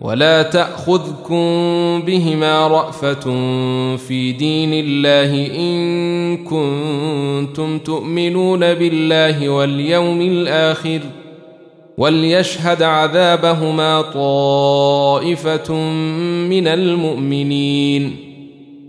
ولا تأخذكم بهما رأفة في دين الله إن كنتم تؤمنون بالله واليوم الآخر وليشهد عذابهما طائفة من المؤمنين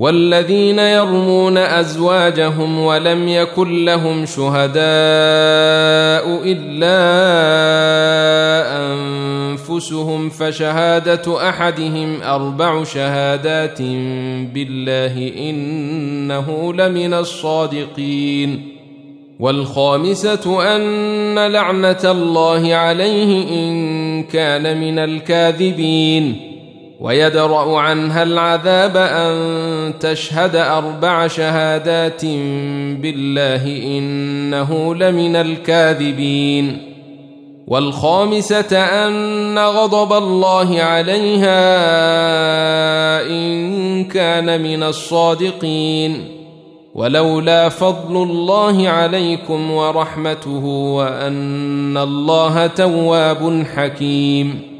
والذين يرمون أزواجهم ولم يكن لهم شهداء إلا أنفسهم فشهادة أحدهم أربع شهادات بالله إنه لمن الصادقين والخامسة أن لعنة الله عليه إن كان من الكاذبين ويدرأ عنها العذاب أن تشهد أربع شهادات بالله إنه لمن الكاذبين. والخامسة أن غضب الله عليها إن كان من الصادقين. ولولا فضل الله عليكم ورحمته وأن الله تواب حكيم.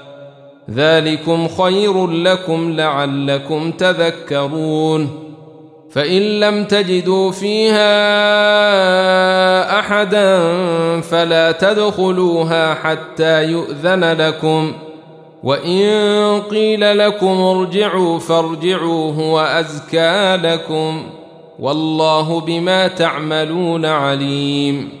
ذلكم خير لكم لعلكم تذكرون. فإن لم تجدوا فيها أحدا فلا تدخلوها حتى يؤذن لكم. وإن قيل لكم ارجعوا فارجعوا هو أزكى لكم. والله بما تعملون عليم.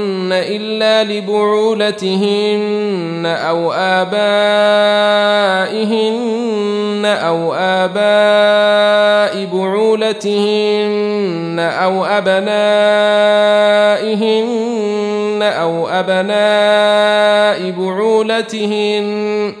إلا لبعولتهن أو آبائهن أو آباء بعولتهن أو أبنائهن أو أبناء بعولتهن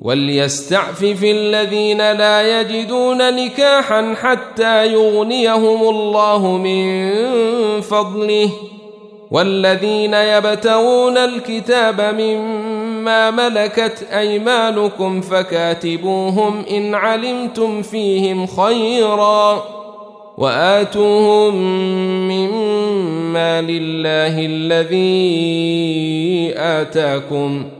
وليستعفف الذين لا يجدون نكاحا حتى يغنيهم الله من فضله. والذين يبتغون الكتاب مما ملكت أيمانكم فكاتبوهم إن علمتم فيهم خيرا وآتوهم مما لله الذي آتاكم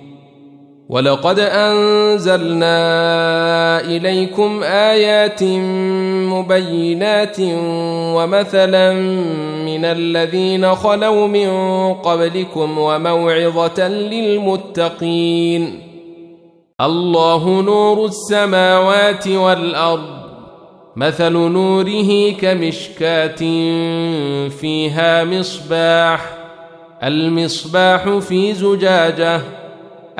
ولقد أنزلنا إليكم آيات مبينات ومثلا من الذين خلوا من قبلكم وموعظة للمتقين. الله نور السماوات والأرض مثل نوره كمشكاة فيها مصباح المصباح في زجاجة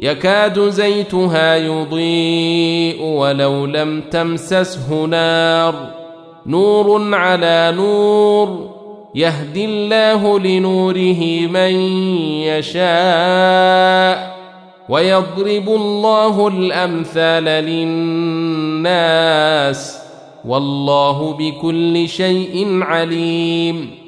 يكاد زيتها يضيء ولو لم تمسسه نار. نور على نور يهدي الله لنوره من يشاء. ويضرب الله الأمثال للناس. والله بكل شيء عليم.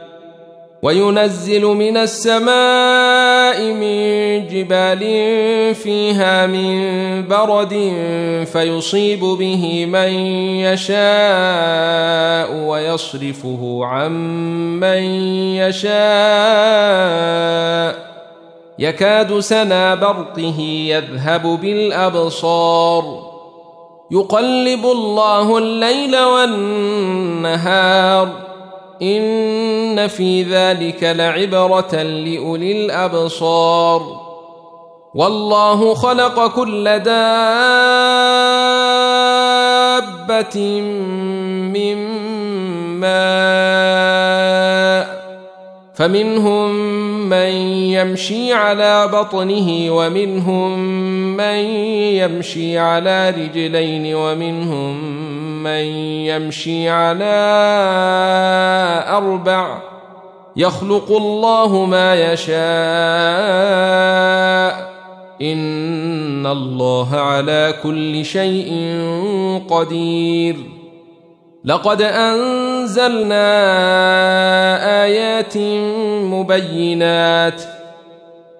وينزل من السماء من جبال فيها من برد فيصيب به من يشاء ويصرفه عن من يشاء. يكاد سنا برقه يذهب بالأبصار. يقلب الله الليل والنهار. ان في ذلك لعبره لاولي الابصار والله خلق كل دابه من ماء فمنهم من يمشي على بطنه ومنهم من يمشي على رجلين ومنهم من يمشي على أربع يخلق الله ما يشاء. إن الله على كل شيء قدير. لقد أنزلنا آيات مبينات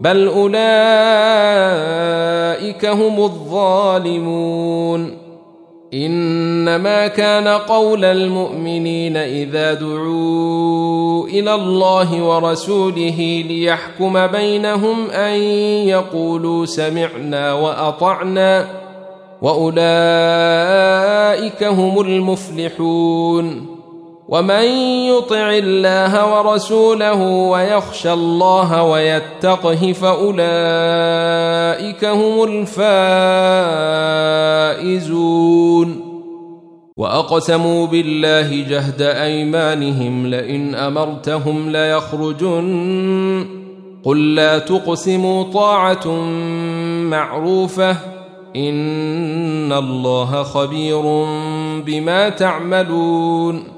بل أولئك هم الظالمون. إنما كان قول المؤمنين إذا دعوا إلى الله ورسوله ليحكم بينهم أن يقولوا سمعنا وأطعنا. وأولئك هم المفلحون. ومن يطع الله ورسوله ويخشى الله ويتقه فاولئك هم الفائزون واقسموا بالله جهد ايمانهم لئن امرتهم ليخرجن قل لا تقسموا طاعه معروفه ان الله خبير بما تعملون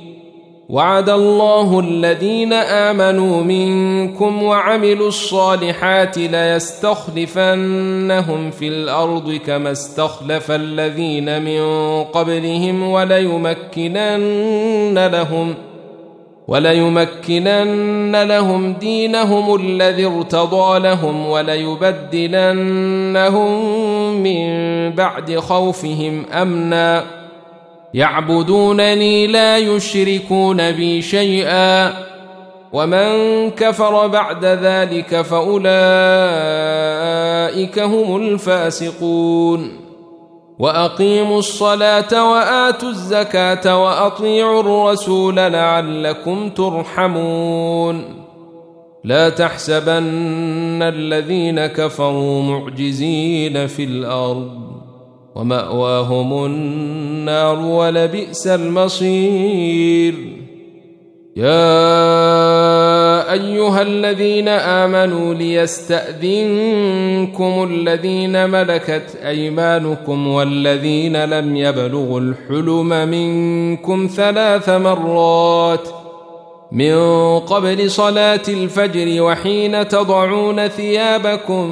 وعد الله الذين آمنوا منكم وعملوا الصالحات ليستخلفنهم في الأرض كما استخلف الذين من قبلهم وليمكنن لهم وليمكنن لهم دينهم الذي ارتضى لهم وليبدلنهم من بعد خوفهم أمنا يعبدونني لا يشركون بي شيئا. ومن كفر بعد ذلك فأولئك هم الفاسقون. وأقيموا الصلاة وآتوا الزكاة وأطيعوا الرسول لعلكم ترحمون. لا تحسبن الذين كفروا معجزين في الأرض. ومأواهم النار ولبئس المصير. يا أيها الذين آمنوا ليستأذنكم الذين ملكت أيمانكم والذين لم يبلغوا الحلم منكم ثلاث مرات من قبل صلاة الفجر وحين تضعون ثيابكم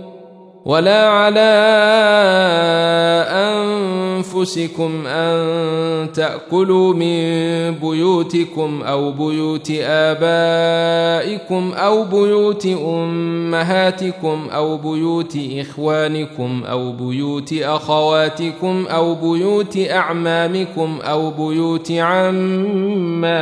ولا على أنفسكم أن تأكلوا من بيوتكم أو بيوت آبائكم أو بيوت أمهاتكم أو بيوت إخوانكم أو بيوت أخواتكم أو بيوت أعمامكم أو بيوت عماتكم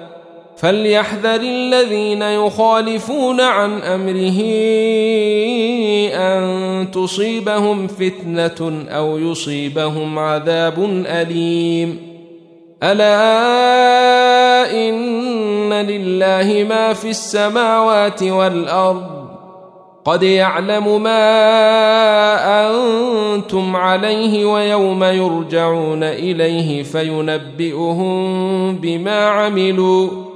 فليحذر الذين يخالفون عن أمره أن تصيبهم فتنة أو يصيبهم عذاب أليم. ألا إن لله ما في السماوات والأرض. قد يعلم ما أنتم عليه ويوم يرجعون إليه فينبئهم بما عملوا.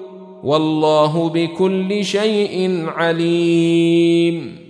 والله بكل شيء عليم.